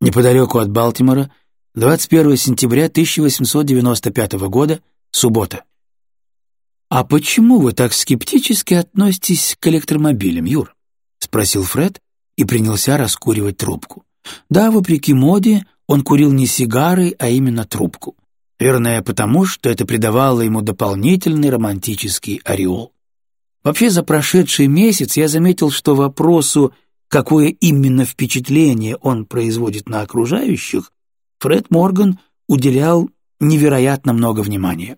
неподалеку от Балтимора, 21 сентября 1895 года, суббота. «А почему вы так скептически относитесь к электромобилям, Юр?» — спросил Фред и принялся раскуривать трубку. Да, вопреки моде, он курил не сигары, а именно трубку. Верное, потому что это придавало ему дополнительный романтический ореол. Вообще, за прошедший месяц я заметил, что вопросу, какое именно впечатление он производит на окружающих, Фред Морган уделял невероятно много внимания.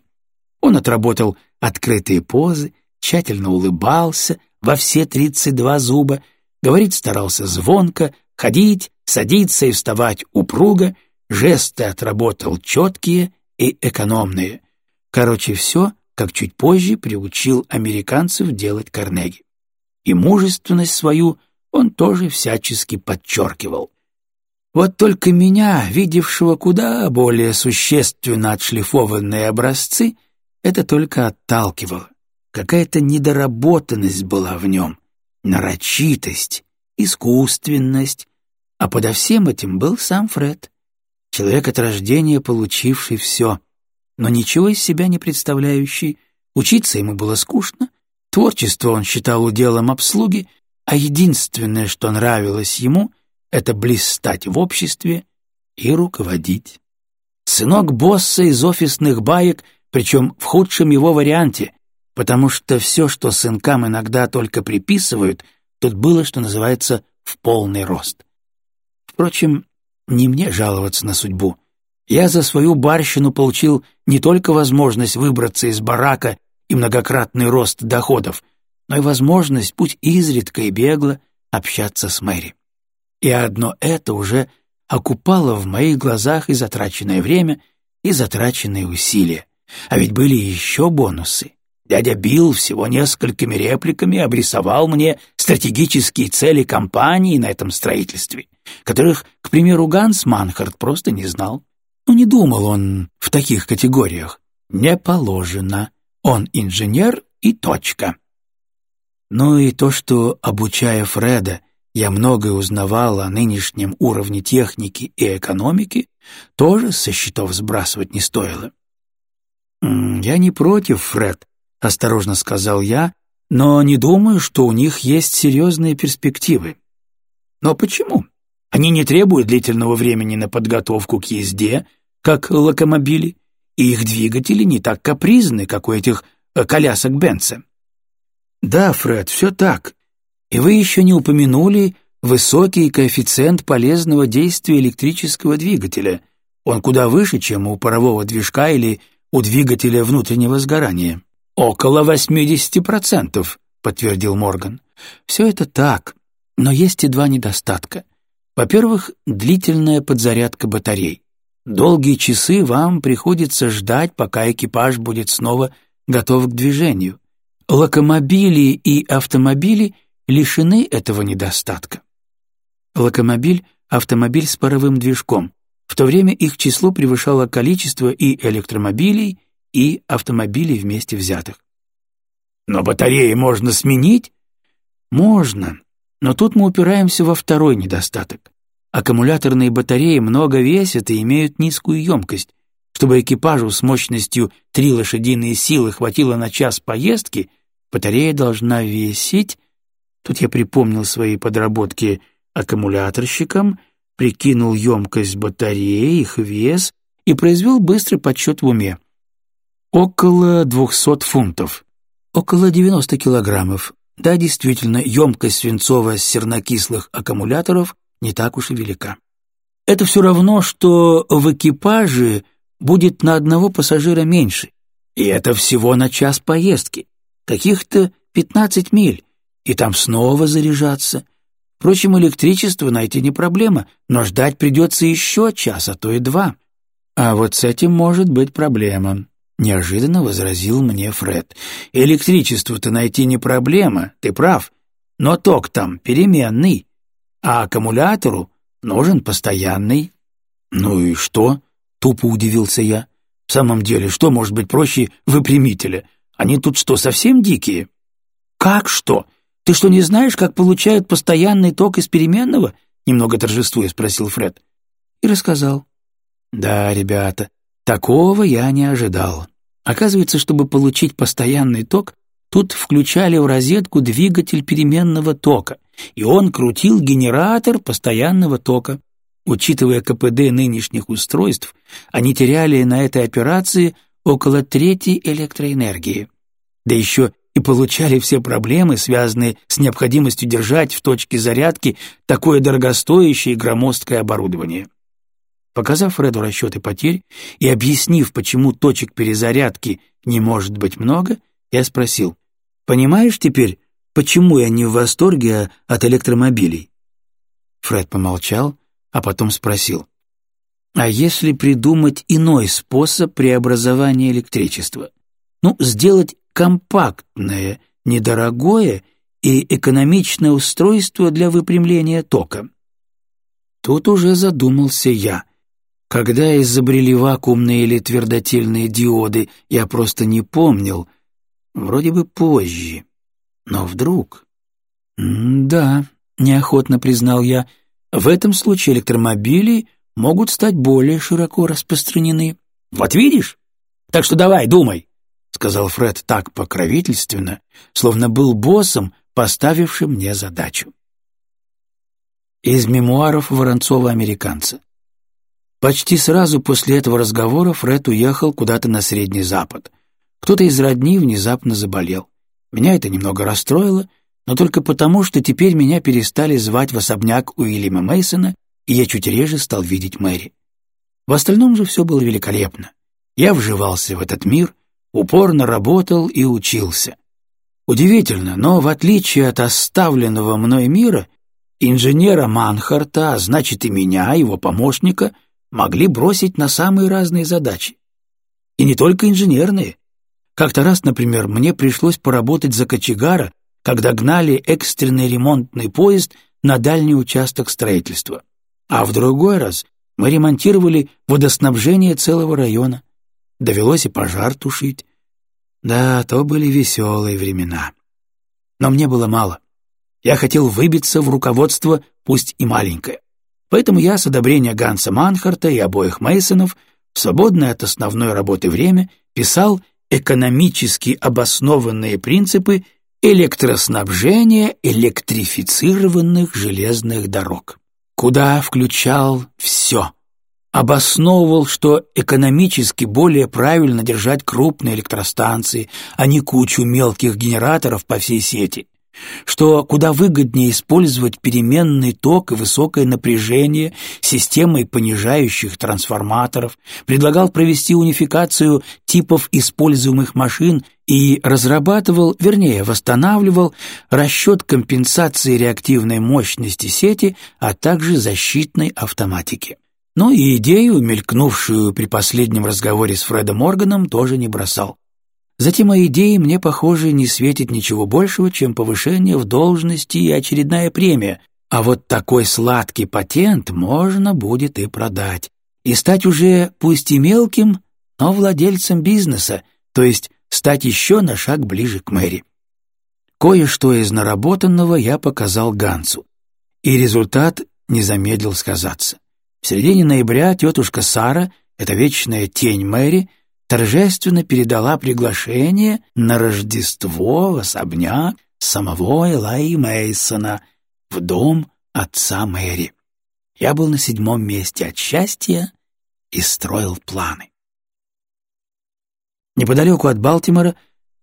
Он отработал открытые позы, тщательно улыбался во все тридцать два зуба, говорить старался звонко, ходить, садиться и вставать упруго, жесты отработал четкие и экономные. Короче, все, как чуть позже приучил американцев делать Карнеги. И мужественность свою он тоже всячески подчеркивал. Вот только меня, видевшего куда более существенно отшлифованные образцы, это только отталкивало. Какая-то недоработанность была в нем, нарочитость, искусственность, а подо всем этим был сам Фред. Человек от рождения, получивший все, но ничего из себя не представляющий. Учиться ему было скучно, творчество он считал уделом обслуги, а единственное, что нравилось ему, это блистать в обществе и руководить. Сынок босса из офисных баек, причем в худшем его варианте, потому что все, что сынкам иногда только приписывают, тут было, что называется, в полный рост. Впрочем, не мне жаловаться на судьбу. Я за свою барщину получил не только возможность выбраться из барака и многократный рост доходов, но и возможность, путь изредка и бегло, общаться с Мэри. И одно это уже окупало в моих глазах и затраченное время, и затраченные усилия. А ведь были еще бонусы. Дядя Билл всего несколькими репликами обрисовал мне стратегические цели компании на этом строительстве, которых, к примеру, Ганс Манхард просто не знал. Ну, не думал он в таких категориях. Не положено. Он инженер и точка. Ну и то, что, обучая Фреда, я многое узнавал о нынешнем уровне техники и экономики, тоже со счетов сбрасывать не стоило. «Я не против, Фред», — осторожно сказал я, «но не думаю, что у них есть серьезные перспективы». «Но почему? Они не требуют длительного времени на подготовку к езде, как локомобили, и их двигатели не так капризны, как у этих э, колясок Бенца». «Да, Фред, все так. И вы еще не упомянули высокий коэффициент полезного действия электрического двигателя. Он куда выше, чем у парового движка или у двигателя внутреннего сгорания». «Около восьмидесяти процентов», — подтвердил Морган. «Все это так, но есть и два недостатка. Во-первых, длительная подзарядка батарей. Долгие часы вам приходится ждать, пока экипаж будет снова готов к движению. Локомобили и автомобили лишены этого недостатка. Локомобиль — автомобиль с паровым движком. В то время их число превышало количество и электромобилей, и автомобилей вместе взятых. Но батареи можно сменить? Можно, но тут мы упираемся во второй недостаток. Аккумуляторные батареи много весят и имеют низкую емкость. Чтобы экипажу с мощностью три лошадиные силы хватило на час поездки, батарея должна весить... Тут я припомнил свои подработки аккумуляторщиком, прикинул емкость батареи, их вес и произвел быстрый подсчет в уме. Около двухсот фунтов. Около девяносто килограммов. Да, действительно, емкость свинцово-сернокислых аккумуляторов не так уж и велика. Это все равно, что в экипаже будет на одного пассажира меньше. И это всего на час поездки. Каких-то пятнадцать миль. И там снова заряжаться. Впрочем, электричество найти не проблема, но ждать придется еще час, а то и два. А вот с этим может быть проблема. Неожиданно возразил мне Фред. «Электричество-то найти не проблема, ты прав, но ток там переменный, а аккумулятору нужен постоянный». «Ну и что?» — тупо удивился я. «В самом деле, что может быть проще выпрямителя? Они тут что, совсем дикие?» «Как что? Ты что, не знаешь, как получают постоянный ток из переменного?» — немного торжествуя спросил Фред. и рассказал. Да, ребята, такого я не ожидал. Оказывается, чтобы получить постоянный ток, тут включали в розетку двигатель переменного тока, и он крутил генератор постоянного тока. Учитывая КПД нынешних устройств, они теряли на этой операции около трети электроэнергии. Да еще и получали все проблемы, связанные с необходимостью держать в точке зарядки такое дорогостоящее и громоздкое оборудование. Показав Фреду расчеты потерь и объяснив, почему точек перезарядки не может быть много, я спросил, «Понимаешь теперь, почему я не в восторге от электромобилей?» Фред помолчал, а потом спросил, «А если придумать иной способ преобразования электричества? Ну, сделать компактное, недорогое и экономичное устройство для выпрямления тока?» Тут уже задумался я — когда изобрели вакуумные или твердотельные диоды, я просто не помнил. Вроде бы позже. Но вдруг... «Да», — неохотно признал я, — «в этом случае электромобили могут стать более широко распространены». «Вот видишь? Так что давай, думай», — сказал Фред так покровительственно, словно был боссом, поставившим мне задачу. Из мемуаров Воронцова-американца. Почти сразу после этого разговора Фред уехал куда-то на Средний Запад. Кто-то из родни внезапно заболел. Меня это немного расстроило, но только потому, что теперь меня перестали звать в особняк Уильяма Мейсона, и я чуть реже стал видеть Мэри. В остальном же все было великолепно. Я вживался в этот мир, упорно работал и учился. Удивительно, но в отличие от оставленного мной мира, инженера Манхарта, а значит и меня, его помощника — могли бросить на самые разные задачи. И не только инженерные. Как-то раз, например, мне пришлось поработать за кочегара, когда гнали экстренный ремонтный поезд на дальний участок строительства. А в другой раз мы ремонтировали водоснабжение целого района. Довелось и пожар тушить. Да, то были веселые времена. Но мне было мало. Я хотел выбиться в руководство, пусть и маленькое. Поэтому я с одобрения Ганса Манхарта и обоих Мейсонов в свободное от основной работы время писал экономически обоснованные принципы электроснабжения электрифицированных железных дорог, куда включал все. Обосновывал, что экономически более правильно держать крупные электростанции, а не кучу мелких генераторов по всей сети, что куда выгоднее использовать переменный ток и высокое напряжение системой понижающих трансформаторов, предлагал провести унификацию типов используемых машин и разрабатывал, вернее, восстанавливал расчет компенсации реактивной мощности сети, а также защитной автоматики. Но и идею, мелькнувшую при последнем разговоре с Фредом Морганом, тоже не бросал. Затем о идее мне, похоже, не светит ничего большего, чем повышение в должности и очередная премия, а вот такой сладкий патент можно будет и продать. И стать уже, пусть и мелким, но владельцем бизнеса, то есть стать еще на шаг ближе к Мэри. Кое-что из наработанного я показал Гансу, и результат не замедлил сказаться. В середине ноября тетушка Сара, эта вечная тень Мэри, торжественно передала приглашение на Рождество в особняк самого Элайи Мейсона в дом отца Мэри. Я был на седьмом месте от счастья и строил планы. Неподалеку от Балтимора,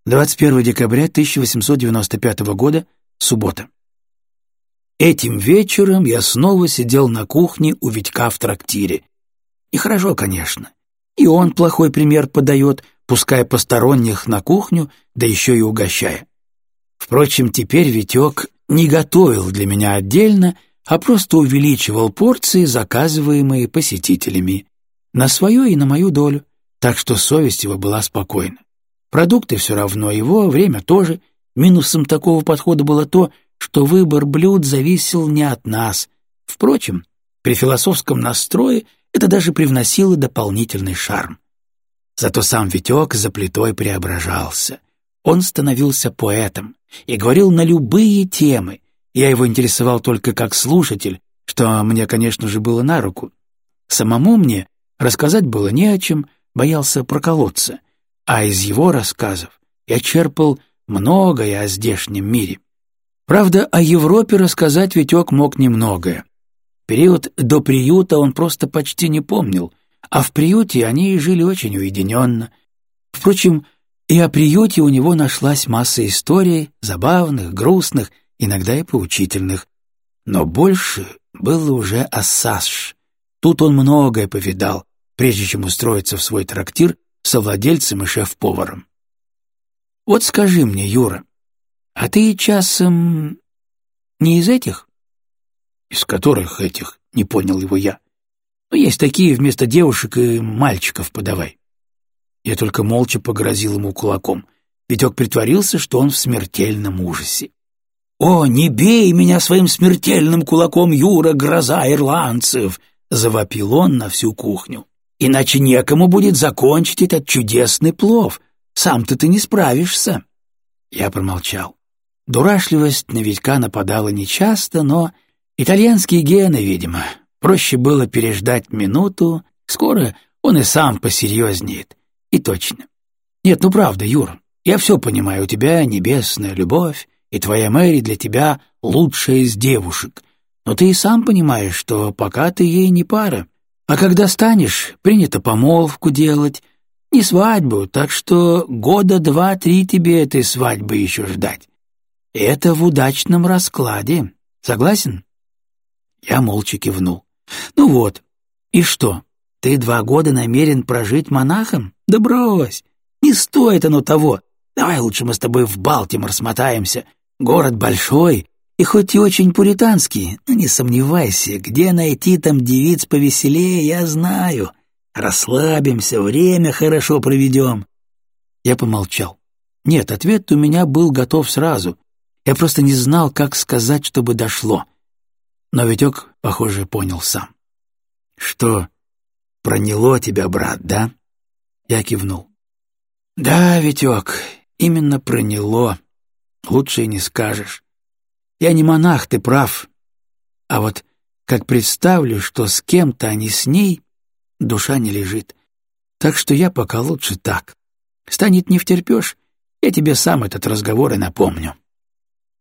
21 декабря 1895 года, суббота. Этим вечером я снова сидел на кухне у Витька в трактире. И хорошо, конечно. И он плохой пример подает, пуская посторонних на кухню, да еще и угощая. Впрочем, теперь Витек не готовил для меня отдельно, а просто увеличивал порции, заказываемые посетителями, на свою и на мою долю, так что совесть его была спокойна. Продукты все равно его, время тоже. Минусом такого подхода было то, что выбор блюд зависел не от нас. Впрочем, при философском настрое – это даже привносило дополнительный шарм. Зато сам Витек за плитой преображался. Он становился поэтом и говорил на любые темы. Я его интересовал только как слушатель, что мне, конечно же, было на руку. Самому мне рассказать было не о чем, боялся проколоться, а из его рассказов я черпал многое о здешнем мире. Правда, о Европе рассказать Витек мог немногое. Период до приюта он просто почти не помнил, а в приюте они жили очень уединенно. Впрочем, и о приюте у него нашлась масса историй, забавных, грустных, иногда и поучительных. Но больше было уже о Саш. Тут он многое повидал, прежде чем устроиться в свой трактир совладельцем и шеф-поваром. Вот скажи мне, Юра, а ты часом не из этих? Из которых этих? Не понял его я. Ну, есть такие вместо девушек и мальчиков подавай. Я только молча погрозил ему кулаком. Витек притворился, что он в смертельном ужасе. «О, не бей меня своим смертельным кулаком, Юра, гроза ирландцев!» — завопил он на всю кухню. «Иначе некому будет закончить этот чудесный плов. Сам-то ты не справишься». Я промолчал. Дурашливость на нападала нечасто, но итальянские гены, видимо. Проще было переждать минуту, скоро он и сам посерьезнеет. И точно. Нет, ну правда, Юр, я все понимаю, у тебя небесная любовь, и твоя Мэри для тебя лучшая из девушек. Но ты и сам понимаешь, что пока ты ей не пара. А когда станешь, принято помолвку делать, не свадьбу, так что года два-три тебе этой свадьбы еще ждать. Это в удачном раскладе. Согласен? Я молча кивнул. Ну вот, и что, ты два года намерен прожить монахом? Да брось, не стоит оно того. Давай лучше мы с тобой в Балтимор смотаемся. Город большой, и хоть и очень пуританский, но не сомневайся, где найти там девиц повеселее, я знаю. Расслабимся, время хорошо проведем. Я помолчал. Нет, ответ у меня был готов сразу. Я просто не знал, как сказать, чтобы дошло. Но Витек, похоже, понял сам. «Что, проняло тебя, брат, да?» Я кивнул. «Да, Витек, именно проняло. Лучше и не скажешь. Я не монах, ты прав. А вот как представлю, что с кем-то, а не с ней, душа не лежит. Так что я пока лучше так. Станет не втерпешь, я тебе сам этот разговор и напомню».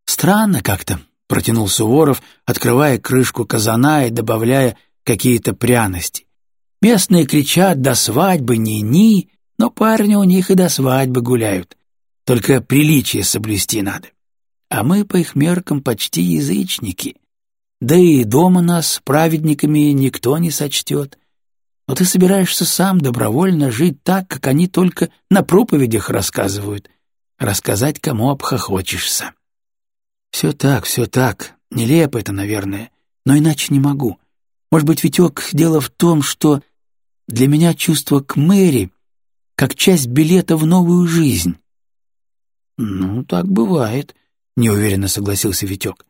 «Странно как-то», — протянул Суворов, открывая крышку казана и добавляя какие-то пряности. Местные кричат «до свадьбы ни-ни», но парни у них и до свадьбы гуляют. Только приличие соблюсти надо. А мы по их меркам почти язычники. Да и дома нас праведниками никто не сочтет. Но ты собираешься сам добровольно жить так, как они только на проповедях рассказывают. Рассказать кому обхохочешься. Все так, все так. Нелепо это, наверное, но иначе не могу. Может быть, Витек, дело в том, что для меня чувство к Мэри как часть билета в новую жизнь. «Ну, так бывает», — неуверенно согласился Витек.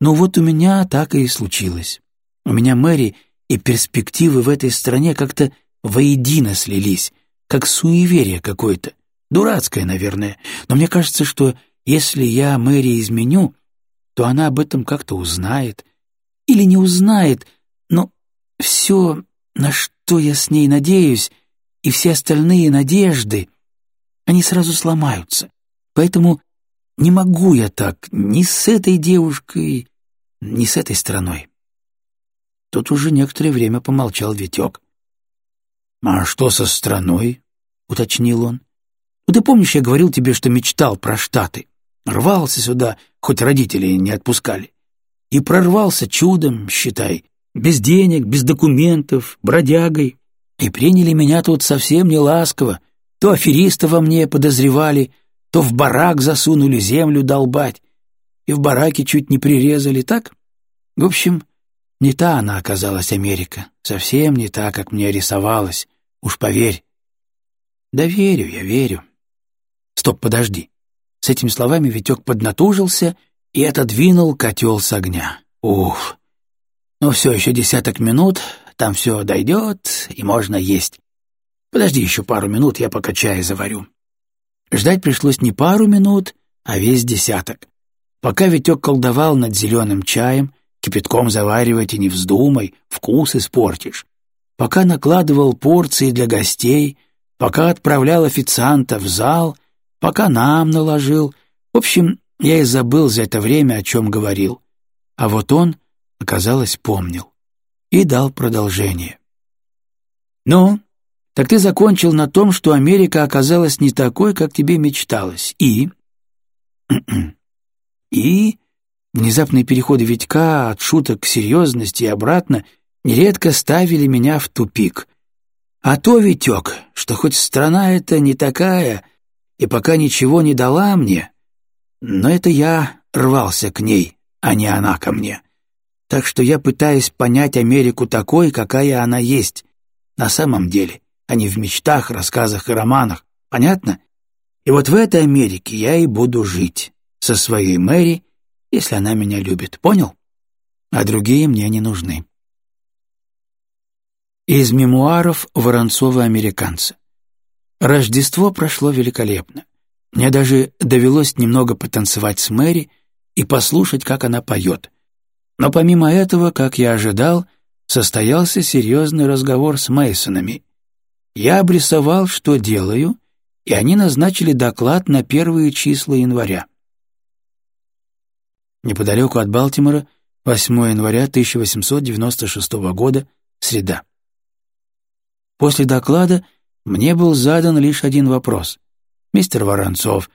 «Ну вот у меня так и случилось. У меня Мэри и перспективы в этой стране как-то воедино слились, как суеверие какое-то. Дурацкое, наверное, но мне кажется, что если я Мэри изменю, то она об этом как-то узнает. Или не узнает, но все, на что я с ней надеюсь, и все остальные надежды, они сразу сломаются. Поэтому не могу я так ни с этой девушкой, ни с этой страной. Тут уже некоторое время помолчал Витек. «А что со страной?» — уточнил он. «Ну, ты помнишь, я говорил тебе, что мечтал про Штаты? Рвался сюда, хоть родители не отпускали. И прорвался чудом, считай, без денег, без документов, бродягой. И приняли меня тут совсем не ласково. То афериста во мне подозревали, то в барак засунули землю долбать. И в бараке чуть не прирезали, так? В общем, не та она оказалась Америка. Совсем не та, как мне рисовалась. Уж поверь. Да верю я, верю. Стоп, подожди. С этими словами Витек поднатужился и отодвинул котел с огня. Уф, ну все, еще десяток минут, там все дойдет, и можно есть. Подожди еще пару минут, я пока чай заварю. Ждать пришлось не пару минут, а весь десяток. Пока Витек колдовал над зеленым чаем, кипятком заваривать и не вздумай, вкус испортишь. пока накладывал порции для гостей, пока отправлял официанта в зал, пока нам наложил. В общем, я и забыл за это время, о чем говорил. А вот он, оказалось, помнил. И дал продолжение. «Ну, так ты закончил на том, что Америка оказалась не такой, как тебе мечталось. И...» «И...» Внезапные переходы Витька от шуток к серьезности и обратно нередко ставили меня в тупик. А то, Витек, что хоть страна эта не такая и пока ничего не дала мне, но это я рвался к ней, а не она ко мне. Так что я пытаюсь понять Америку такой, какая она есть, на самом деле, а не в мечтах, рассказах и романах. Понятно? И вот в этой Америке я и буду жить, со своей Мэри если она меня любит, понял? А другие мне не нужны. Из мемуаров Воронцова-американца. Рождество прошло великолепно. Мне даже довелось немного потанцевать с Мэри и послушать, как она поет. Но помимо этого, как я ожидал, состоялся серьезный разговор с Мейсонами. Я обрисовал, что делаю, и они назначили доклад на первые числа января неподалеку от Балтимора, 8 января 1896 года, среда. После доклада мне был задан лишь один вопрос. «Мистер Воронцов,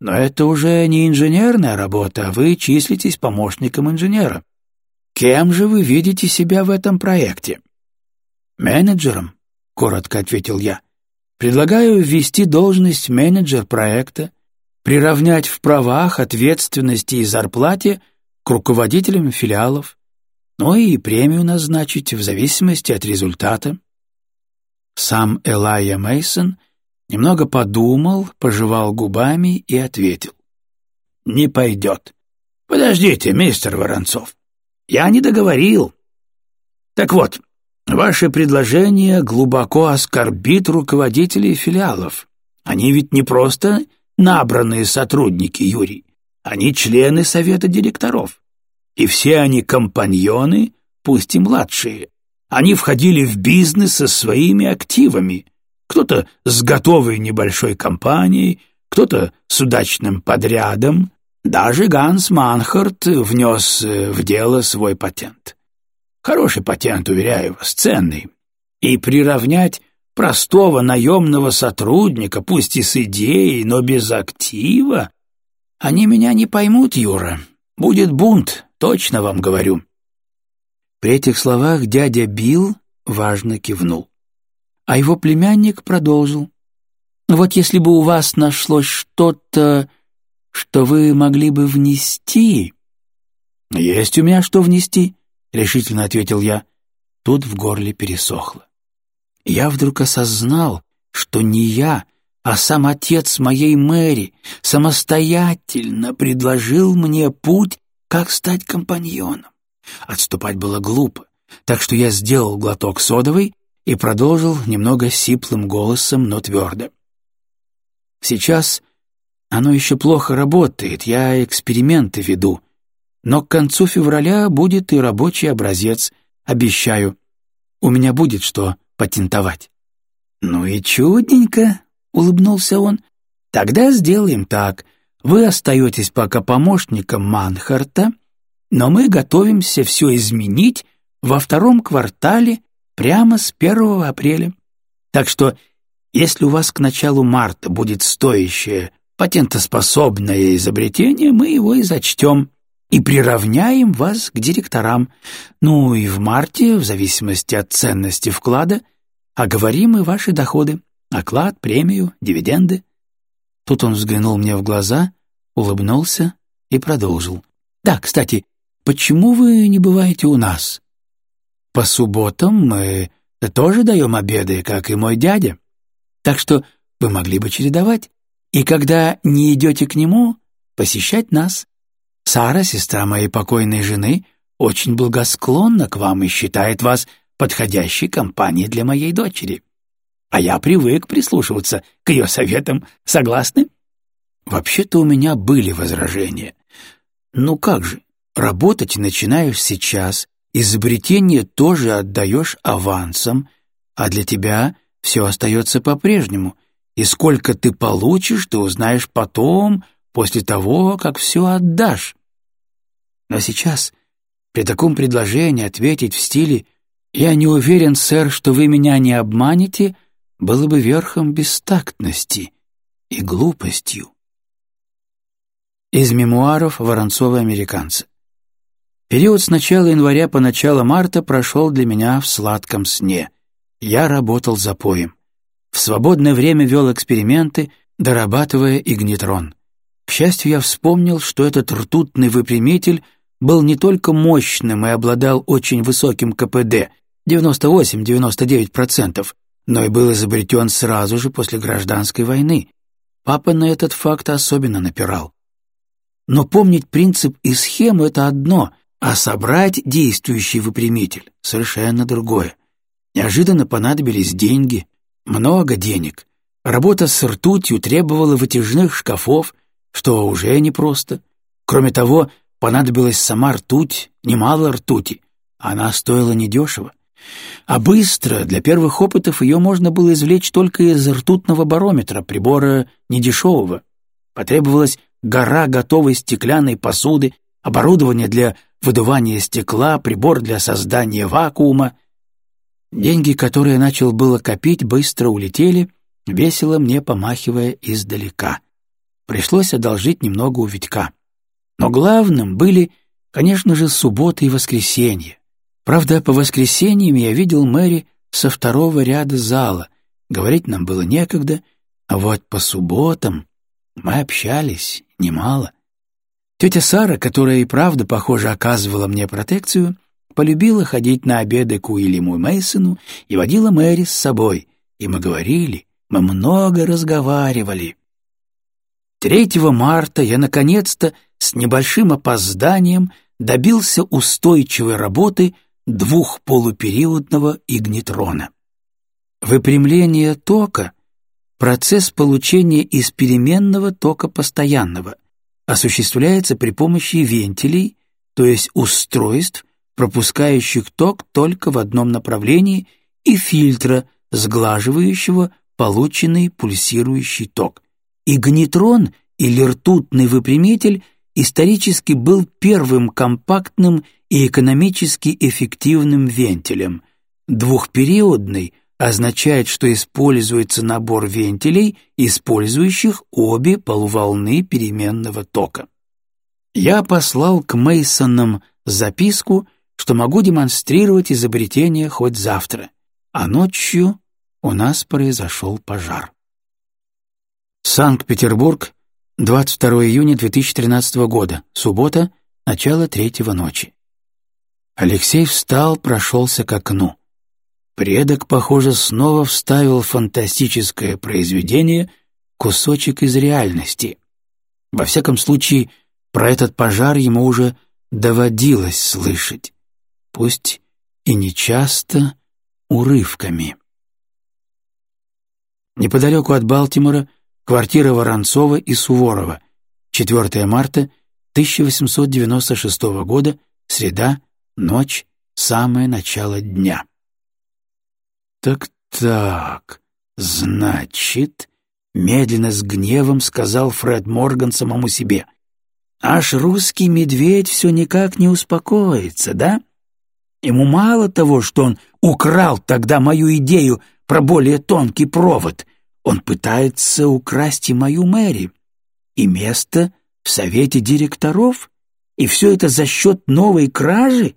но это уже не инженерная работа, а вы числитесь помощником инженера. Кем же вы видите себя в этом проекте?» «Менеджером», — коротко ответил я. «Предлагаю ввести должность менеджер проекта, приравнять в правах, ответственности и зарплате к руководителям филиалов, но и премию назначить в зависимости от результата. Сам Элайя Мейсон немного подумал, пожевал губами и ответил. «Не пойдет. Подождите, мистер Воронцов. Я не договорил. Так вот, ваше предложение глубоко оскорбит руководителей филиалов. Они ведь не просто набранные сотрудники, Юрий. Они члены совета директоров. И все они компаньоны, пусть и младшие. Они входили в бизнес со своими активами. Кто-то с готовой небольшой компанией, кто-то с удачным подрядом. Даже Ганс Манхарт внес э, в дело свой патент. Хороший патент, уверяю вас, ценный. И приравнять простого наемного сотрудника, пусть и с идеей, но без актива, они меня не поймут, Юра. Будет бунт, точно вам говорю». При этих словах дядя Билл важно кивнул. А его племянник продолжил. «Вот если бы у вас нашлось что-то, что вы могли бы внести...» «Есть у меня что внести», — решительно ответил я. Тут в горле пересохло я вдруг осознал, что не я, а сам отец моей Мэри самостоятельно предложил мне путь, как стать компаньоном. Отступать было глупо, так что я сделал глоток содовой и продолжил немного сиплым голосом, но твердо. Сейчас оно еще плохо работает, я эксперименты веду, но к концу февраля будет и рабочий образец, обещаю. У меня будет что патентовать. «Ну и чудненько», — улыбнулся он. «Тогда сделаем так. Вы остаетесь пока помощником Манхарта, но мы готовимся все изменить во втором квартале прямо с 1 апреля. Так что, если у вас к началу марта будет стоящее, патентоспособное изобретение, мы его и зачтем и приравняем вас к директорам. Ну и в марте, в зависимости от ценности вклада, оговорим и ваши доходы, оклад, премию, дивиденды». Тут он взглянул мне в глаза, улыбнулся и продолжил. «Да, кстати, почему вы не бываете у нас?» «По субботам мы тоже даем обеды, как и мой дядя. Так что вы могли бы чередовать. И когда не идете к нему, посещать нас. Сара, сестра моей покойной жены, очень благосклонна к вам и считает вас подходящей компанией для моей дочери. А я привык прислушиваться к ее советам. Согласны? Вообще-то у меня были возражения. Ну как же, работать начинаешь сейчас, изобретение тоже отдаешь авансом, а для тебя все остается по-прежнему, и сколько ты получишь, ты узнаешь потом, после того, как все отдашь. Но сейчас, при таком предложении ответить в стиле «Я не уверен, сэр, что вы меня не обманете», было бы верхом бестактности и глупостью. Из мемуаров Воронцова-американца. Период с начала января по начало марта прошел для меня в сладком сне. Я работал за поем. В свободное время вел эксперименты, дорабатывая игнитрон. К счастью, я вспомнил, что этот ртутный выпрямитель был не только мощным и обладал очень высоким КПД — 98-99%, но и был изобретен сразу же после гражданской войны. Папа на этот факт особенно напирал. Но помнить принцип и схему — это одно, а собрать действующий выпрямитель — совершенно другое. Неожиданно понадобились деньги, много денег. Работа с ртутью требовала вытяжных шкафов, что уже непросто. Кроме того, понадобилась сама ртуть, немало ртути. Она стоила недешево. А быстро, для первых опытов, ее можно было извлечь только из ртутного барометра, прибора недешевого. Потребовалась гора готовой стеклянной посуды, оборудование для выдувания стекла, прибор для создания вакуума. Деньги, которые начал было копить, быстро улетели, весело мне помахивая издалека. Пришлось одолжить немного у Витька. Но главным были, конечно же, субботы и воскресенье. Правда, по воскресеньям я видел Мэри со второго ряда зала. Говорить нам было некогда, а вот по субботам мы общались немало. Тетя Сара, которая и правда, похоже, оказывала мне протекцию, полюбила ходить на обеды к Уильяму Мейсону и водила Мэри с собой, и мы говорили, мы много разговаривали. 3 марта я, наконец-то, с небольшим опозданием добился устойчивой работы двухполупериодного игнитрона. Выпрямление тока — процесс получения из переменного тока постоянного — осуществляется при помощи вентилей, то есть устройств, пропускающих ток только в одном направлении, и фильтра, сглаживающего полученный пульсирующий ток. Игнитрон или ртутный выпрямитель исторически был первым компактным и экономически эффективным вентилем. Двухпериодный означает, что используется набор вентилей, использующих обе полуволны переменного тока. Я послал к Мейсонам записку, что могу демонстрировать изобретение хоть завтра, а ночью у нас произошел пожар. Санкт-Петербург, 22 июня 2013 года, суббота, начало третьего ночи. Алексей встал, прошелся к окну. Предок, похоже, снова вставил фантастическое произведение кусочек из реальности. Во всяком случае, про этот пожар ему уже доводилось слышать, пусть и нечасто урывками. Неподалеку от Балтимора квартира Воронцова и Суворова, 4 марта 1896 года, среда, ночь, самое начало дня. «Так-так, значит...» — медленно с гневом сказал Фред Морган самому себе. «Аж русский медведь все никак не успокоится, да? Ему мало того, что он украл тогда мою идею про более тонкий провод, он пытается украсть и мою Мэри, и место в совете директоров, и все это за счет новой кражи?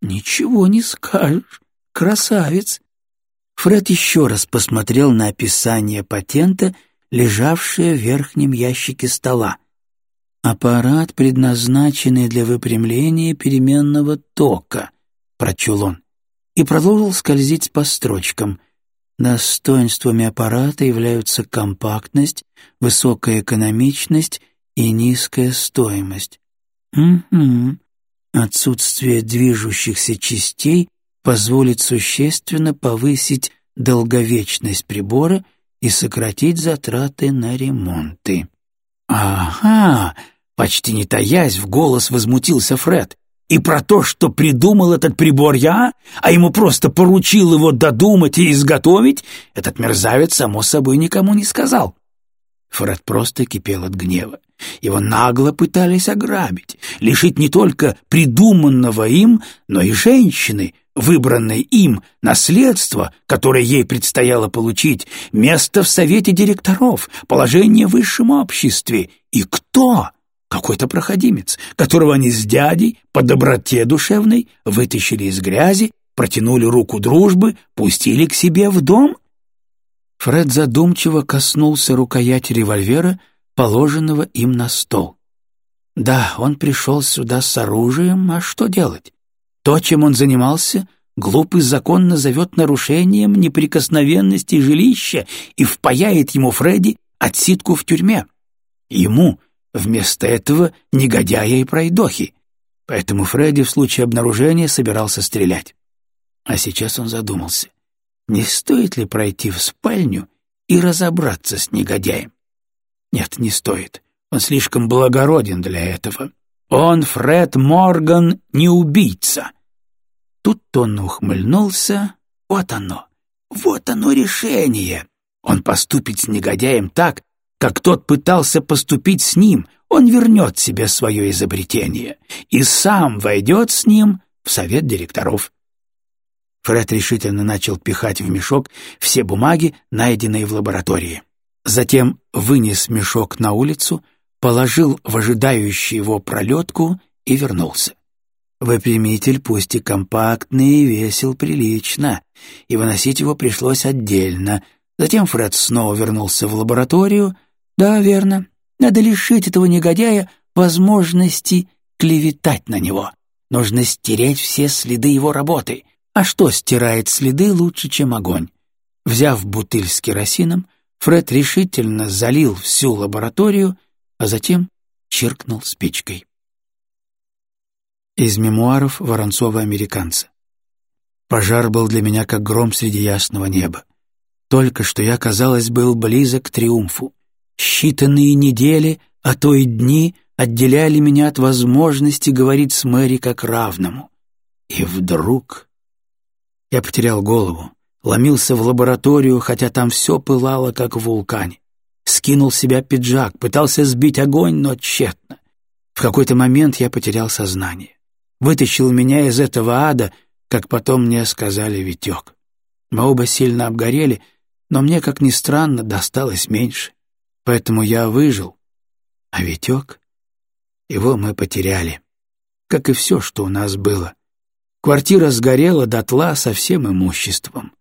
Ничего не скажешь, красавец!» Фред еще раз посмотрел на описание патента, лежавшее в верхнем ящике стола. «Аппарат, предназначенный для выпрямления переменного тока», — прочел он, и продолжил скользить по строчкам. Достоинствами аппарата являются компактность, высокая экономичность и низкая стоимость. Угу. Отсутствие движущихся частей позволит существенно повысить долговечность прибора и сократить затраты на ремонты. «Ага!» — почти не таясь, в голос возмутился Фред. И про то, что придумал этот прибор я, а ему просто поручил его додумать и изготовить, этот мерзавец, само собой, никому не сказал. Фред просто кипел от гнева. Его нагло пытались ограбить, лишить не только придуманного им, но и женщины, выбранной им, наследство, которое ей предстояло получить, место в совете директоров, положение в высшем обществе. И кто? Какой-то проходимец, которого они с дядей по доброте душевной вытащили из грязи, протянули руку дружбы, пустили к себе в дом? Фред задумчиво коснулся рукояти револьвера, положенного им на стол. Да, он пришел сюда с оружием, а что делать? То, чем он занимался, глупый закон назовет нарушением неприкосновенности жилища и впаяет ему Фредди отсидку в тюрьме. Ему, Вместо этого негодяя и пройдохи. Поэтому Фредди в случае обнаружения собирался стрелять. А сейчас он задумался, не стоит ли пройти в спальню и разобраться с негодяем. Нет, не стоит. Он слишком благороден для этого. Он, Фред Морган, не убийца. Тут он ухмыльнулся. Вот оно. Вот оно решение. Он поступит с негодяем так, как тот пытался поступить с ним, он вернет себе свое изобретение и сам войдет с ним в совет директоров. Фред решительно начал пихать в мешок все бумаги, найденные в лаборатории. Затем вынес мешок на улицу, положил в ожидающую его пролетку и вернулся. Выпрямитель, пусть и компактный, весил прилично, и выносить его пришлось отдельно. Затем Фред снова вернулся в лабораторию — да, верно. Надо лишить этого негодяя возможности клеветать на него. Нужно стереть все следы его работы. А что стирает следы лучше, чем огонь? Взяв бутыль с керосином, Фред решительно залил всю лабораторию, а затем чиркнул спичкой. Из мемуаров Воронцова-американца. Пожар был для меня как гром среди ясного неба. Только что я, казалось, был близок к триумфу. Считанные недели, а то и дни отделяли меня от возможности говорить с Мэри как равному. И вдруг я потерял голову, ломился в лабораторию, хотя там все пылало, как в вулкане. Скинул с себя пиджак, пытался сбить огонь, но тщетно. В какой-то момент я потерял сознание. Вытащил меня из этого ада, как потом мне сказали Витек. Мы оба сильно обгорели, но мне, как ни странно, досталось меньше. Поэтому я выжил. А Витек? Его мы потеряли. Как и все, что у нас было. Квартира сгорела дотла со всем имуществом.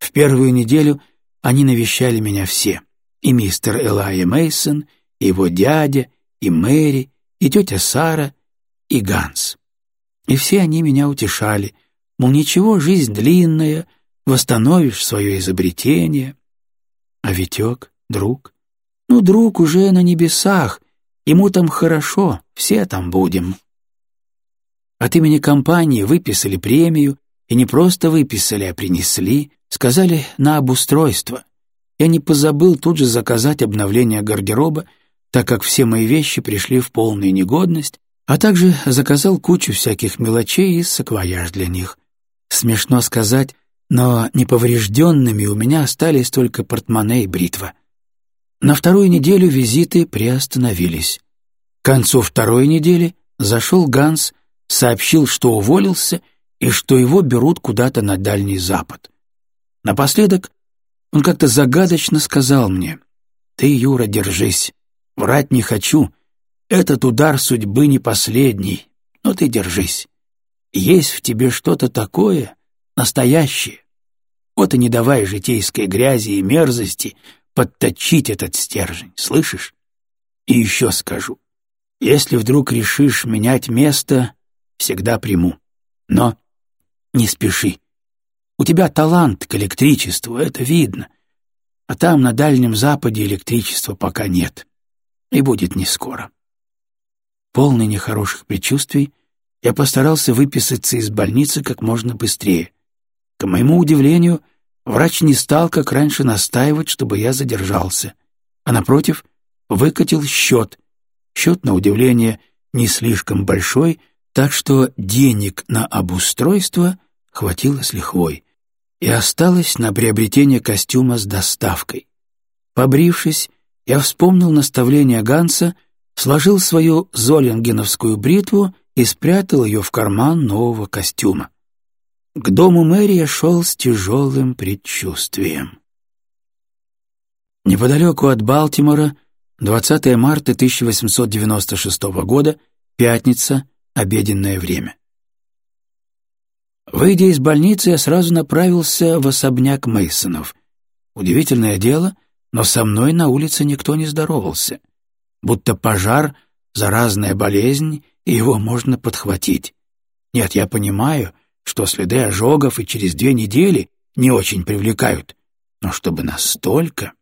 В первую неделю они навещали меня все. И мистер Элайя Мейсон, и его дядя, и Мэри, и тетя Сара, и Ганс. И все они меня утешали, мол, ничего, жизнь длинная, восстановишь свое изобретение. А Витек, друг, ну, друг уже на небесах, ему там хорошо, все там будем. От имени компании выписали премию, и не просто выписали, а принесли, сказали на обустройство. Я не позабыл тут же заказать обновление гардероба, так как все мои вещи пришли в полную негодность, а также заказал кучу всяких мелочей и саквояж для них. Смешно сказать, но неповрежденными у меня остались только портмоне и бритва. На вторую неделю визиты приостановились. К концу второй недели зашел Ганс, сообщил, что уволился и что его берут куда-то на Дальний Запад. Напоследок он как-то загадочно сказал мне, «Ты, Юра, держись, врать не хочу, этот удар судьбы не последний, но ты держись. Есть в тебе что-то такое, настоящее. Вот и не давай житейской грязи и мерзости подточить этот стержень, слышишь? И еще скажу, если вдруг решишь менять место, всегда приму. Но не спеши. У тебя талант к электричеству, это видно. А там, на Дальнем Западе, электричества пока нет. И будет не скоро. Полный нехороших предчувствий, я постарался выписаться из больницы как можно быстрее. К моему удивлению, Врач не стал, как раньше, настаивать, чтобы я задержался, а, напротив, выкатил счет. Счет, на удивление, не слишком большой, так что денег на обустройство хватило с лихвой и осталось на приобретение костюма с доставкой. Побрившись, я вспомнил наставление Ганса, сложил свою золингеновскую бритву и спрятал ее в карман нового костюма. К дому мэри я шел с тяжелым предчувствием. Неподалеку от Балтимора, 20 марта 1896 года, пятница, обеденное время. Выйдя из больницы, я сразу направился в особняк Мейсонов. Удивительное дело, но со мной на улице никто не здоровался. Будто пожар, заразная болезнь, и его можно подхватить. Нет, я понимаю, что следы ожогов и через две недели не очень привлекают, но чтобы настолько...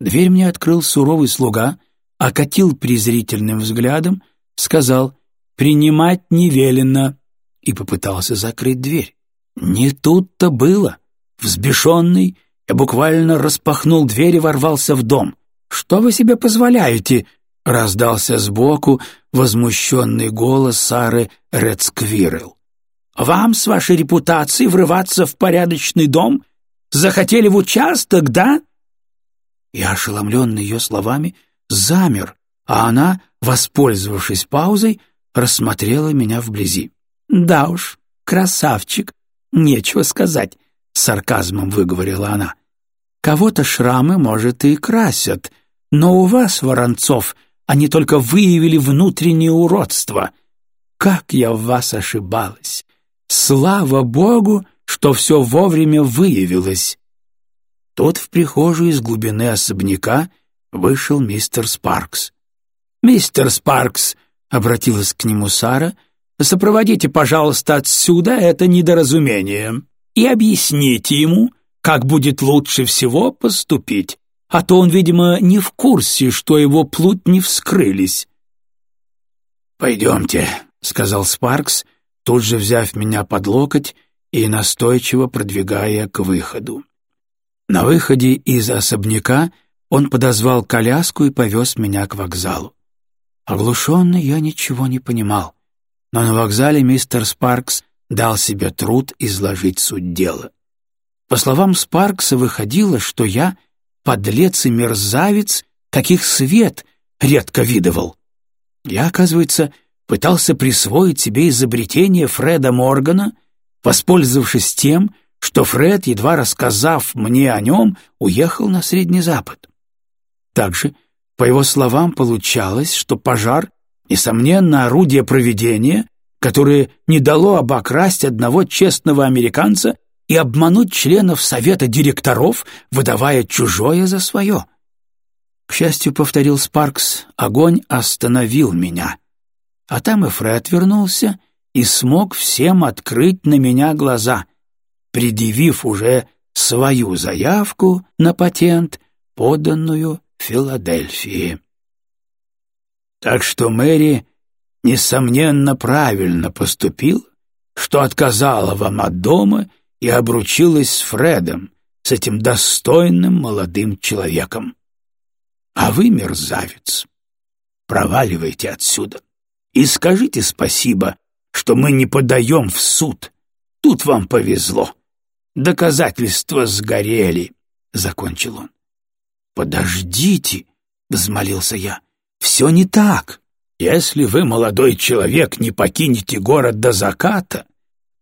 Дверь мне открыл суровый слуга, окатил презрительным взглядом, сказал «принимать не велено» и попытался закрыть дверь. Не тут-то было. Взбешенный, я буквально распахнул дверь и ворвался в дом. «Что вы себе позволяете?» — раздался сбоку возмущенный голос Сары Редсквирл. «Вам с вашей репутацией врываться в порядочный дом? Захотели в участок, да?» Я, ошеломленный ее словами, замер, а она, воспользовавшись паузой, рассмотрела меня вблизи. «Да уж, красавчик, нечего сказать», — сарказмом выговорила она. «Кого-то шрамы, может, и красят, но у вас, Воронцов, они только выявили внутреннее уродство. Как я в вас ошибалась! Слава Богу, что все вовремя выявилось!» Тут в прихожую из глубины особняка вышел мистер Спаркс. «Мистер Спаркс!» — обратилась к нему Сара. «Сопроводите, пожалуйста, отсюда это недоразумение и объясните ему, как будет лучше всего поступить, а то он, видимо, не в курсе, что его плутни вскрылись». «Пойдемте», — сказал Спаркс, тут же взяв меня под локоть и настойчиво продвигая к выходу. На выходе из особняка он подозвал коляску и повез меня к вокзалу. Оглушенный я ничего не понимал, но на вокзале мистер Спаркс дал себе труд изложить суть дела. По словам Спаркса, выходило, что я подлец и мерзавец, каких свет редко видывал. Я, оказывается, пытался присвоить себе изобретение Фреда Моргана, воспользовавшись тем, что Фред, едва рассказав мне о нем, уехал на Средний Запад. Также, по его словам, получалось, что пожар, несомненно, орудие проведения, которое не дало обокрасть одного честного американца и обмануть членов совета директоров, выдавая чужое за свое. К счастью, повторил Спаркс, огонь остановил меня. А там и Фред вернулся и смог всем открыть на меня глаза — предъявив уже свою заявку на патент, поданную Филадельфии. Так что Мэри, несомненно, правильно поступил, что отказала вам от дома и обручилась с Фредом, с этим достойным молодым человеком. А вы, мерзавец, проваливайте отсюда и скажите спасибо, что мы не подаем в суд. Тут вам повезло. Доказательства сгорели, — закончил он. «Подождите», — взмолился я, — «все не так. Если вы, молодой человек, не покинете город до заката,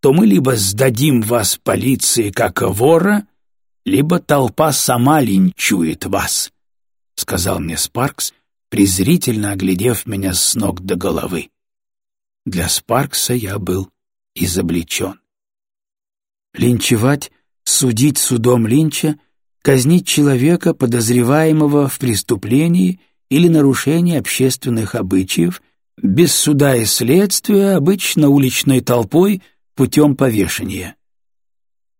то мы либо сдадим вас полиции как вора, либо толпа сама линчует вас», — сказал мне Спаркс, презрительно оглядев меня с ног до головы. Для Спаркса я был изобличен линчевать, судить судом линча, казнить человека, подозреваемого в преступлении или нарушении общественных обычаев, без суда и следствия, обычно уличной толпой, путем повешения.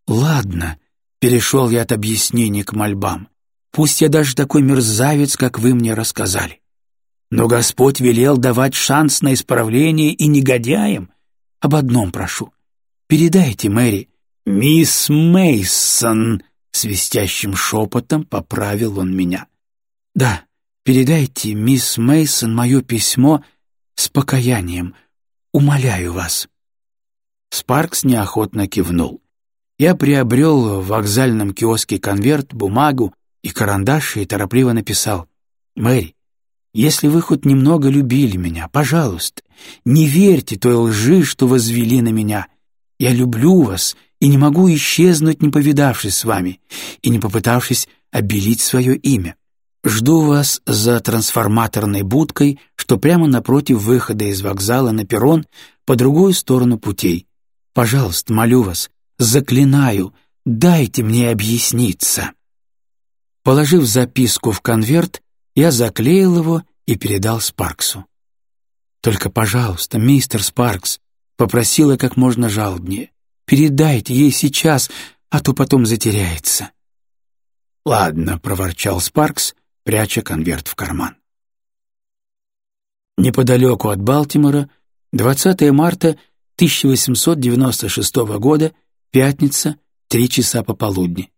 «Ладно», — перешел я от объяснений к мольбам, «пусть я даже такой мерзавец, как вы мне рассказали. Но Господь велел давать шанс на исправление и негодяям. Об одном прошу. Передайте Мэри, «Мисс Мейсон, свистящим шепотом поправил он меня. «Да, передайте мисс Мейсон мое письмо с покаянием. умоляю вас». Спаркс неохотно кивнул. Я приобрел в вокзальном киоске конверт, бумагу и карандаш и торопливо написал. «Мэри, если вы хоть немного любили меня, пожалуйста, не верьте той лжи, что возвели на меня. Я люблю вас и не могу исчезнуть, не повидавшись с вами и не попытавшись обелить свое имя. Жду вас за трансформаторной будкой, что прямо напротив выхода из вокзала на перрон по другую сторону путей. Пожалуйста, молю вас, заклинаю, дайте мне объясниться». Положив записку в конверт, я заклеил его и передал Спарксу. «Только, пожалуйста, мистер Спаркс», — попросила как можно жалобнее, «передайте ей сейчас, а то потом затеряется». «Ладно», — проворчал Спаркс, пряча конверт в карман. Неподалеку от Балтимора, 20 марта 1896 года, пятница, три часа пополудни.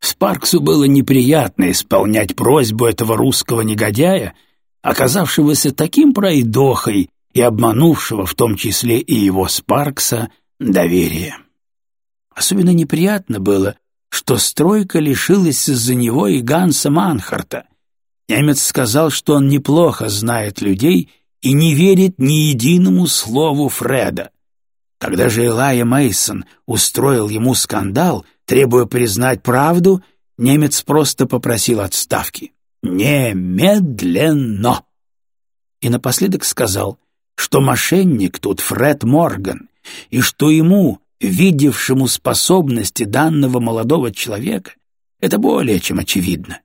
Спарксу было неприятно исполнять просьбу этого русского негодяя, оказавшегося таким пройдохой и обманувшего в том числе и его Спаркса доверие. Особенно неприятно было, что стройка лишилась из-за него и Ганса Манхарта. Немец сказал, что он неплохо знает людей и не верит ни единому слову Фреда. Когда же Элайя Мейсон устроил ему скандал, требуя признать правду, немец просто попросил отставки. Немедленно! И напоследок сказал, что мошенник тут Фред Морган, и что ему, видевшему способности данного молодого человека, это более чем очевидно.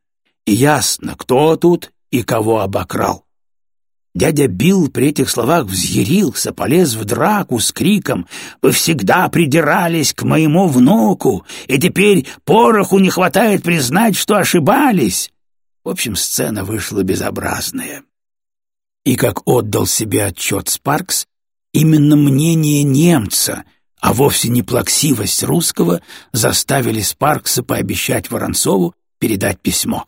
И ясно, кто тут и кого обокрал. Дядя Билл при этих словах взъярился, полез в драку с криком «Вы всегда придирались к моему внуку, и теперь пороху не хватает признать, что ошибались!» В общем, сцена вышла безобразная. И как отдал себе отчет Спаркс, именно мнение немца, а вовсе не плаксивость русского, заставили Спаркса пообещать Воронцову передать письмо.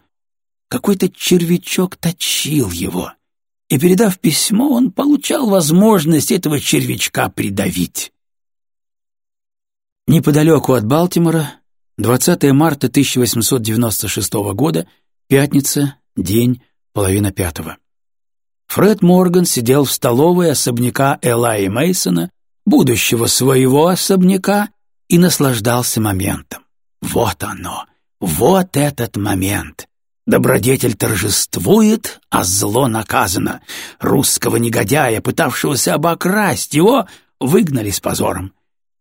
Какой-то червячок точил его — и, передав письмо, он получал возможность этого червячка придавить. Неподалеку от Балтимора, 20 марта 1896 года, пятница, день, половина пятого. Фред Морган сидел в столовой особняка Элайи Мейсона, будущего своего особняка, и наслаждался моментом. Вот оно, вот этот момент. Добродетель торжествует, а зло наказано. Русского негодяя, пытавшегося обокрасть его, выгнали с позором.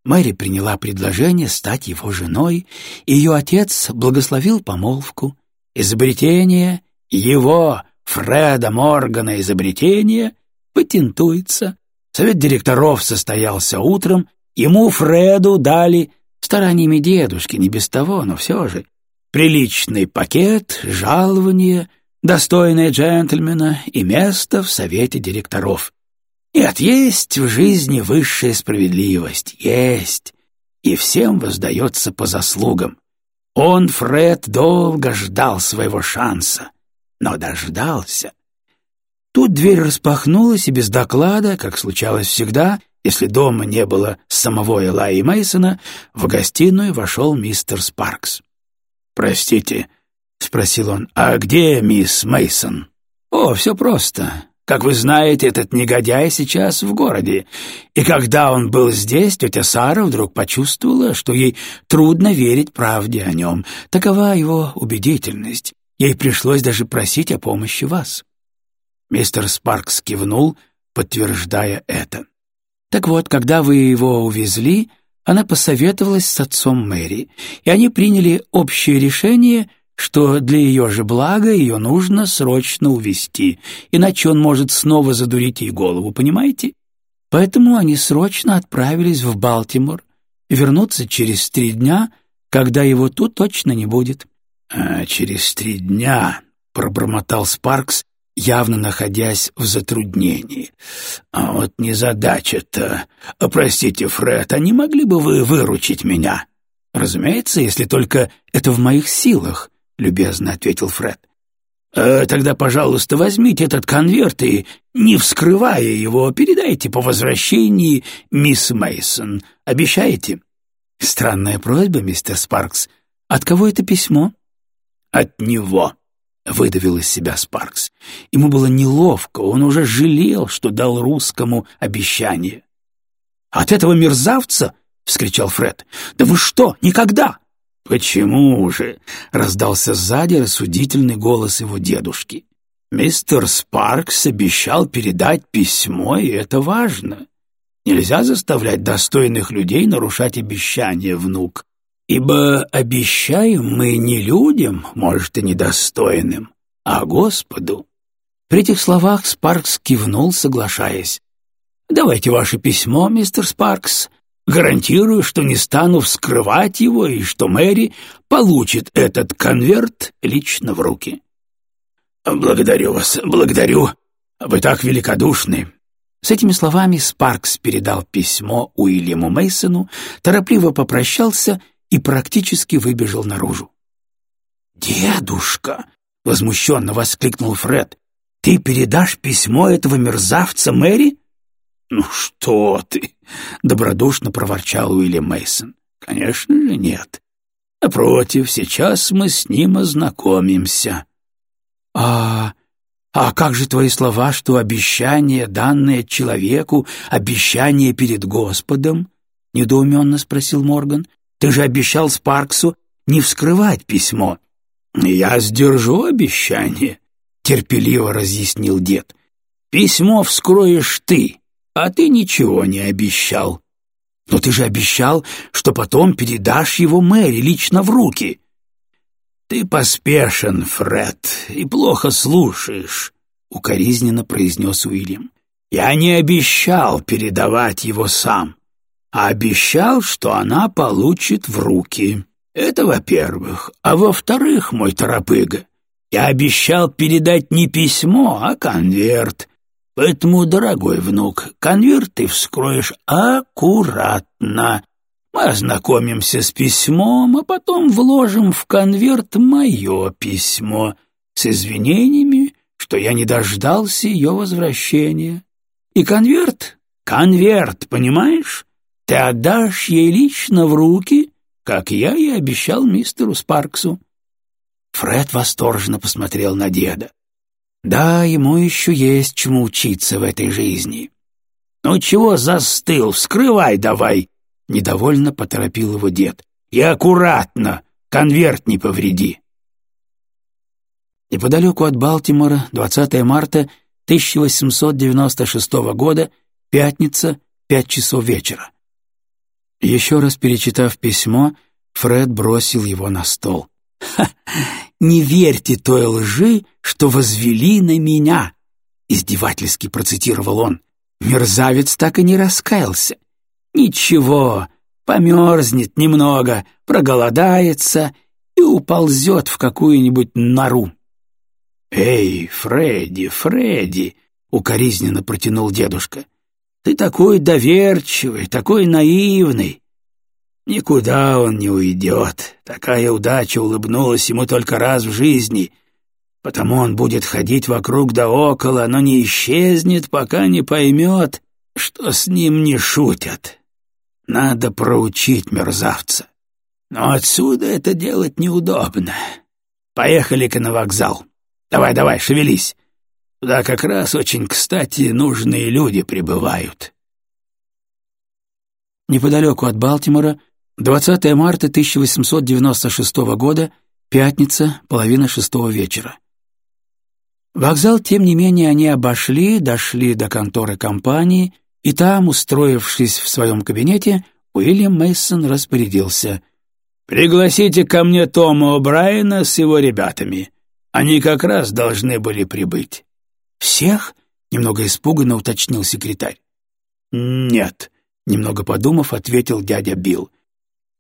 Мэри приняла предложение стать его женой, и ее отец благословил помолвку. Изобретение его, Фреда Моргана, изобретение патентуется. Совет директоров состоялся утром, ему, Фреду, дали стараниями дедушки, не без того, но все же, приличный пакет, жалование, достойное джентльмена и место в совете директоров. Нет, есть в жизни высшая справедливость, есть, и всем воздается по заслугам. Он, Фред, долго ждал своего шанса, но дождался. Тут дверь распахнулась, и без доклада, как случалось всегда, если дома не было самого Элайи Мейсона, в гостиную вошел мистер Спаркс. «Простите», — спросил он, — «а где мисс Мейсон? «О, все просто. Как вы знаете, этот негодяй сейчас в городе. И когда он был здесь, тетя Сара вдруг почувствовала, что ей трудно верить правде о нем. Такова его убедительность. Ей пришлось даже просить о помощи вас». Мистер Спаркс кивнул, подтверждая это. «Так вот, когда вы его увезли...» она посоветовалась с отцом Мэри, и они приняли общее решение, что для ее же блага ее нужно срочно увезти, иначе он может снова задурить ей голову, понимаете? Поэтому они срочно отправились в Балтимор, вернуться через три дня, когда его тут точно не будет. «А через три дня», — пробормотал Спаркс, явно находясь в затруднении. «А вот незадача-то. Простите, Фред, а не могли бы вы выручить меня?» «Разумеется, если только это в моих силах», — любезно ответил Фред. Э, «Тогда, пожалуйста, возьмите этот конверт и, не вскрывая его, передайте по возвращении мисс Мейсон. Обещаете?» «Странная просьба, мистер Спаркс. От кого это письмо?» «От него», — выдавил из себя Спаркс. Ему было неловко, он уже жалел, что дал русскому обещание. «От этого мерзавца?» — вскричал Фред. «Да вы что, никогда!» «Почему же?» — раздался сзади рассудительный голос его дедушки. «Мистер Спаркс обещал передать письмо, и это важно. Нельзя заставлять достойных людей нарушать обещания, внук, ибо обещаем мы не людям, может, и недостойным, а Господу». При этих словах Спаркс кивнул, соглашаясь. «Давайте ваше письмо, мистер Спаркс. Гарантирую, что не стану вскрывать его и что Мэри получит этот конверт лично в руки». «Благодарю вас, благодарю. Вы так великодушны». С этими словами Спаркс передал письмо Уильяму Мейсону, торопливо попрощался и практически выбежал наружу. «Дедушка!» — возмущенно воскликнул Фред. «Ты передашь письмо этого мерзавца Мэри?» «Ну что ты!» — добродушно проворчал Уильям Мейсон. «Конечно же нет. Напротив, сейчас мы с ним ознакомимся». «А... а как же твои слова, что обещание, данное человеку, обещание перед Господом?» — недоуменно спросил Морган. «Ты же обещал Спарксу не вскрывать письмо». «Я сдержу обещание», — терпеливо разъяснил дед. «Письмо вскроешь ты, а ты ничего не обещал. Но ты же обещал, что потом передашь его Мэри лично в руки. Ты поспешен, Фред, и плохо слушаешь, укоризненно произнес Уильям. Я не обещал передавать его сам, а обещал, что она получит в руки. Это во-первых. А во-вторых, мой торопыга, я обещал передать не письмо, а конверт, Поэтому, дорогой внук, конверт ты вскроешь аккуратно. Мы ознакомимся с письмом, а потом вложим в конверт мое письмо с извинениями, что я не дождался ее возвращения. И конверт, конверт, понимаешь, ты отдашь ей лично в руки, как я и обещал мистеру Спарксу. Фред восторженно посмотрел на деда. Да, ему еще есть чему учиться в этой жизни. «Ну чего застыл? Вскрывай давай!» — недовольно поторопил его дед. «И аккуратно! Конверт не повреди!» Неподалеку от Балтимора, 20 марта 1896 года, пятница, пять часов вечера. Еще раз перечитав письмо, Фред бросил его на стол. «Ха! Не верьте той лжи, что возвели на меня!» Издевательски процитировал он. Мерзавец так и не раскаялся. «Ничего, померзнет немного, проголодается и уползет в какую-нибудь нору». «Эй, Фредди, Фредди!» — укоризненно протянул дедушка. «Ты такой доверчивый, такой наивный. Никуда он не уйдет. Такая удача улыбнулась ему только раз в жизни. Потому он будет ходить вокруг да около, но не исчезнет, пока не поймет, что с ним не шутят. Надо проучить мерзавца. Но отсюда это делать неудобно. Поехали-ка на вокзал. Давай, давай, шевелись. Туда как раз очень кстати нужные люди прибывают. Неподалеку от Балтимора 20 марта 1896 года, пятница, половина шестого вечера. Вокзал, тем не менее, они обошли, дошли до конторы компании, и там, устроившись в своем кабинете, Уильям Мейсон распорядился. «Пригласите ко мне Тома О'Брайена с его ребятами. Они как раз должны были прибыть». «Всех?» — немного испуганно уточнил секретарь. «Нет», — немного подумав, ответил дядя Билл.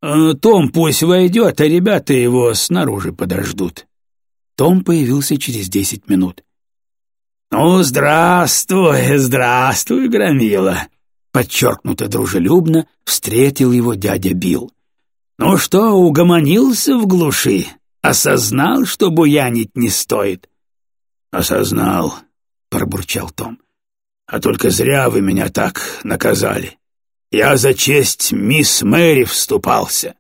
Э, «Том пусть войдет, а ребята его снаружи подождут». Том появился через десять минут. «Ну, здравствуй, здравствуй, Громила!» Подчеркнуто дружелюбно встретил его дядя Билл. «Ну что, угомонился в глуши? Осознал, что буянить не стоит?» «Осознал», — пробурчал Том. «А только зря вы меня так наказали. Я за честь мисс Мэри вступался».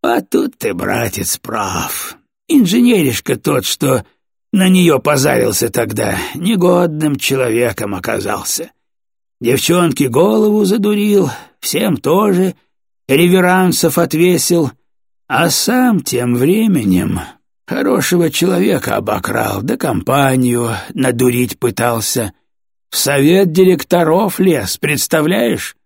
«А тут ты, братец, прав. Инженеришка тот, что на нее позарился тогда, негодным человеком оказался. Девчонке голову задурил, всем тоже реверансов отвесил, а сам тем временем хорошего человека обокрал, да компанию надурить пытался. В совет директоров лез, представляешь?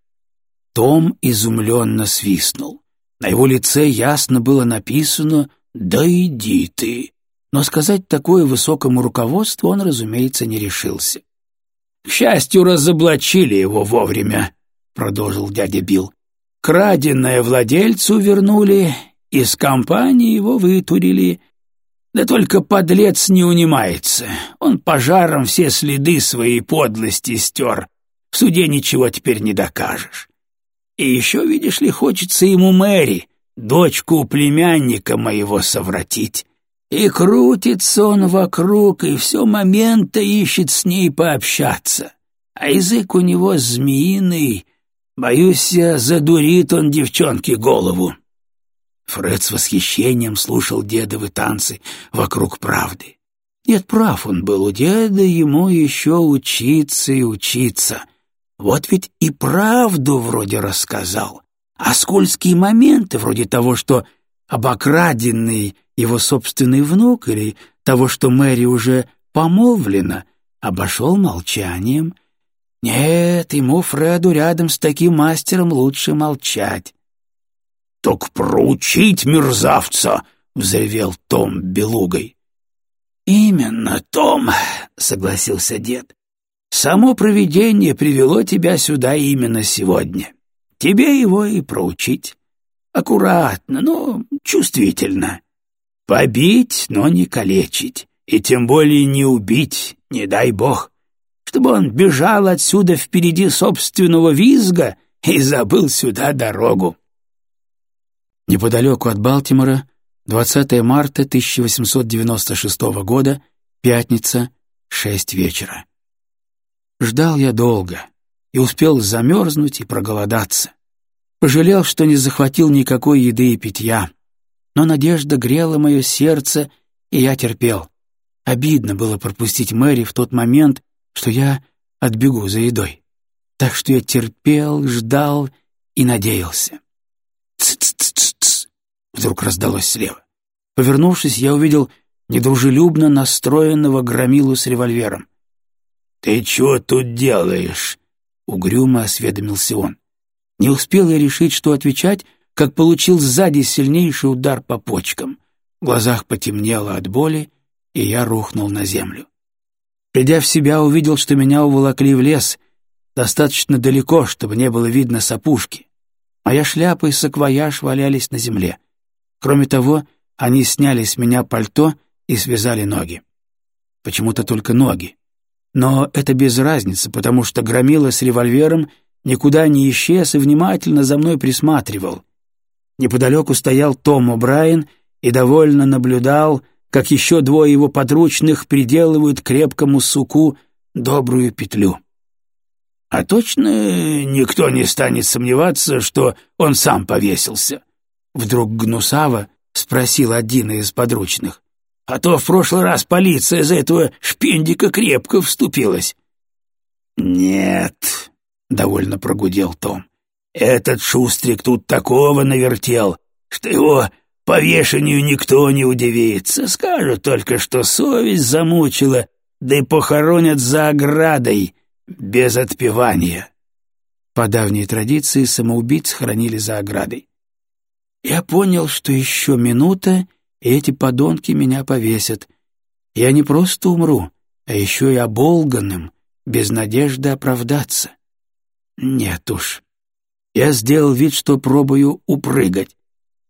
Том изумленно свистнул. На его лице ясно было написано «Да иди ты!» Но сказать такое высокому руководству он, разумеется, не решился. «К счастью, разоблачили его вовремя», — продолжил дядя Билл. «Краденое владельцу вернули, из компании его вытурили. Да только подлец не унимается. Он пожаром все следы своей подлости стер. В суде ничего теперь не докажешь. И еще, видишь ли, хочется ему Мэри, дочку племянника моего, совратить. И крутится он вокруг, и все момента ищет с ней пообщаться. А язык у него змеиный, боюсь, задурит он девчонке голову. Фред с восхищением слушал дедовы танцы вокруг правды. Нет, прав он был, у деда ему еще учиться и учиться. Вот ведь и правду вроде рассказал, а скользкие моменты, вроде того, что обокраденный его собственный внук или того, что Мэри уже помолвлена, обошел молчанием. Нет, ему, Фреду, рядом с таким мастером лучше молчать. — Так проучить мерзавца! — взревел Том белугой. — Именно, Том, — согласился дед. — Само провидение привело тебя сюда именно сегодня. Тебе его и проучить. Аккуратно, но чувствительно. Побить, но не калечить, и тем более не убить, не дай бог, чтобы он бежал отсюда впереди собственного визга и забыл сюда дорогу. Неподалеку от Балтимора, 20 марта 1896 года, пятница, шесть вечера. Ждал я долго и успел замерзнуть и проголодаться. Пожалел, что не захватил никакой еды и питья но надежда грела мое сердце, и я терпел. Обидно было пропустить Мэри в тот момент, что я отбегу за едой. Так что я терпел, ждал и надеялся. «Ц-ц-ц-ц!» — вдруг раздалось слева. Повернувшись, я увидел недружелюбно настроенного громилу с револьвером. «Ты чего тут делаешь?» — угрюмо осведомился он. Не успел я решить, что отвечать, как получил сзади сильнейший удар по почкам. В глазах потемнело от боли, и я рухнул на землю. Придя в себя, увидел, что меня уволокли в лес, достаточно далеко, чтобы не было видно с опушки. Моя шляпа и саквояж валялись на земле. Кроме того, они сняли с меня пальто и связали ноги. Почему-то только ноги. Но это без разницы, потому что громила с револьвером никуда не исчез и внимательно за мной присматривал. Неподалеку стоял Том О'Брайен и довольно наблюдал, как еще двое его подручных приделывают крепкому суку добрую петлю. «А точно никто не станет сомневаться, что он сам повесился?» Вдруг гнусаво спросил один из подручных. «А то в прошлый раз полиция за этого шпендика крепко вступилась». «Нет», — довольно прогудел Том. Этот шустрик тут такого навертел, что его повешению никто не удивится. Скажут только, что совесть замучила, да и похоронят за оградой, без отпевания. По давней традиции самоубийц хоронили за оградой. Я понял, что еще минута, и эти подонки меня повесят. Я не просто умру, а еще и оболганным, без надежды оправдаться. Нет уж, я сделал вид, что пробую упрыгать.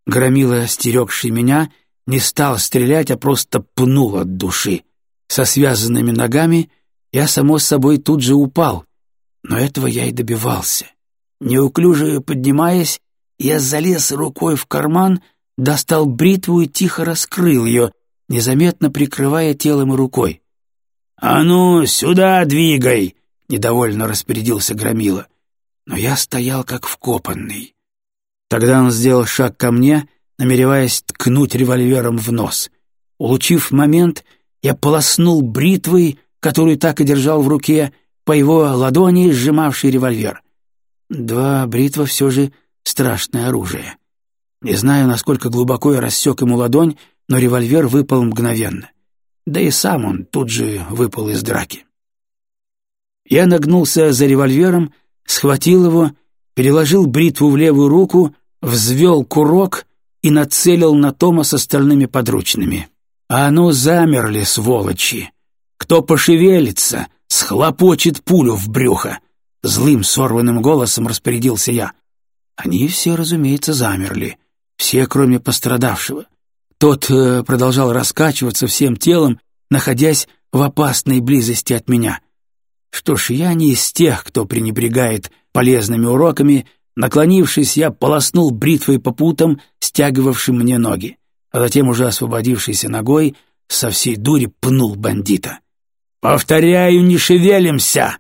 Громила, стерегший меня, не стал стрелять, а просто пнул от души. Со связанными ногами я, само собой, тут же упал. Но этого я и добивался. Неуклюже поднимаясь, я залез рукой в карман, достал бритву и тихо раскрыл ее, незаметно прикрывая телом и рукой. «А ну, сюда двигай!» — недовольно распорядился Громила. Но я стоял как вкопанный. Тогда он сделал шаг ко мне, намереваясь ткнуть револьвером в нос. Улучив момент, я полоснул бритвой, которую так и держал в руке, по его ладони, сжимавшей револьвер. Два бритва все же страшное оружие. Не знаю, насколько глубоко я рассек ему ладонь, но револьвер выпал мгновенно. Да и сам он тут же выпал из драки. Я нагнулся за револьвером, схватил его, переложил бритву в левую руку, взвел курок и нацелил на Тома с остальными подручными. А ну замерли, сволочи! Кто пошевелится, схлопочет пулю в брюхо. Злым сорванным голосом распорядился я. Они все, разумеется, замерли. Все, кроме пострадавшего. Тот э, продолжал раскачиваться всем телом, находясь в опасной близости от меня. Что ж, я не из тех, кто пренебрегает полезными уроками. Наклонившись, я полоснул бритвой по путам, стягивавшим мне ноги, а затем, уже освободившейся ногой, со всей дури пнул бандита. «Повторяю, не шевелимся!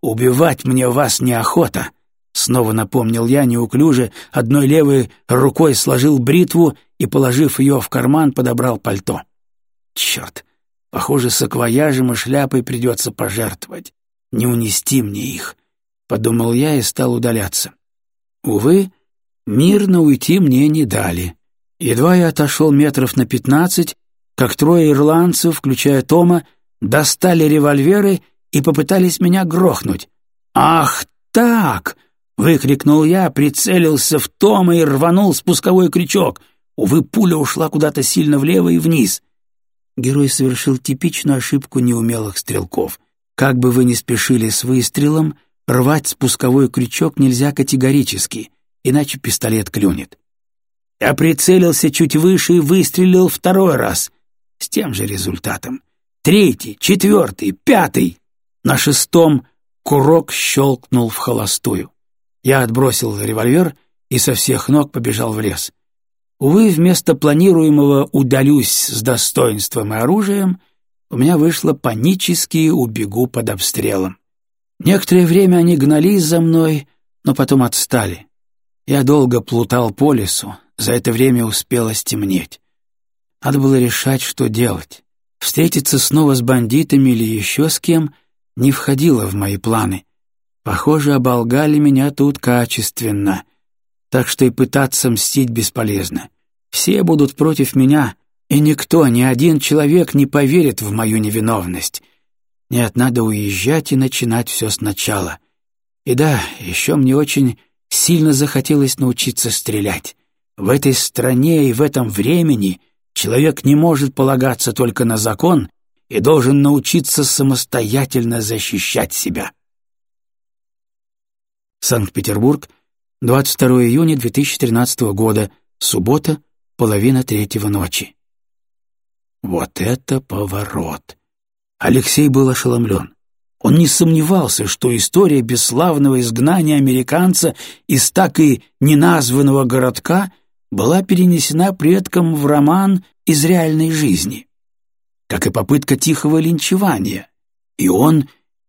Убивать мне вас неохота!» Снова напомнил я неуклюже, одной левой рукой сложил бритву и, положив ее в карман, подобрал пальто. Черт, похоже, саквояжем и шляпой придется пожертвовать. Не унести мне их, — подумал я и стал удаляться. Увы, мирно уйти мне не дали. Едва я отошел метров на пятнадцать, как трое ирландцев, включая Тома, достали револьверы и попытались меня грохнуть. «Ах так!» — выкрикнул я, прицелился в Тома и рванул спусковой крючок. Увы, пуля ушла куда-то сильно влево и вниз. Герой совершил типичную ошибку неумелых стрелков. Как бы вы ни спешили с выстрелом, рвать спусковой крючок нельзя категорически, иначе пистолет клюнет. Я прицелился чуть выше и выстрелил второй раз, с тем же результатом третий, четвертый, пятый. На шестом курок щелкнул в холостую. Я отбросил револьвер и со всех ног побежал в лес. Увы, вместо планируемого «удалюсь с достоинством и оружием» у меня вышло панически «убегу под обстрелом». Некоторое время они гнались за мной, но потом отстали. Я долго плутал по лесу, за это время успело стемнеть. Надо было решать, что делать. Встретиться снова с бандитами или еще с кем не входило в мои планы. Похоже, оболгали меня тут качественно, так что и пытаться мстить бесполезно. Все будут против меня, и никто, ни один человек не поверит в мою невиновность. Нет, надо уезжать и начинать все сначала. И да, еще мне очень сильно захотелось научиться стрелять. В этой стране и в этом времени — Человек не может полагаться только на закон и должен научиться самостоятельно защищать себя. Санкт-Петербург, 22 июня 2013 года, суббота, половина третьего ночи. Вот это поворот! Алексей был ошеломлен. Он не сомневался, что история бесславного изгнания американца из так и неназванного городка — была перенесена предком в роман из реальной жизни, как и попытка тихого линчевания. И он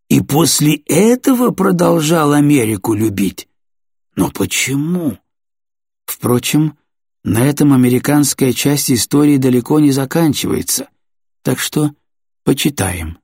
и после этого продолжал Америку любить. Но почему? Впрочем, на этом американская часть истории далеко не заканчивается, так что почитаем.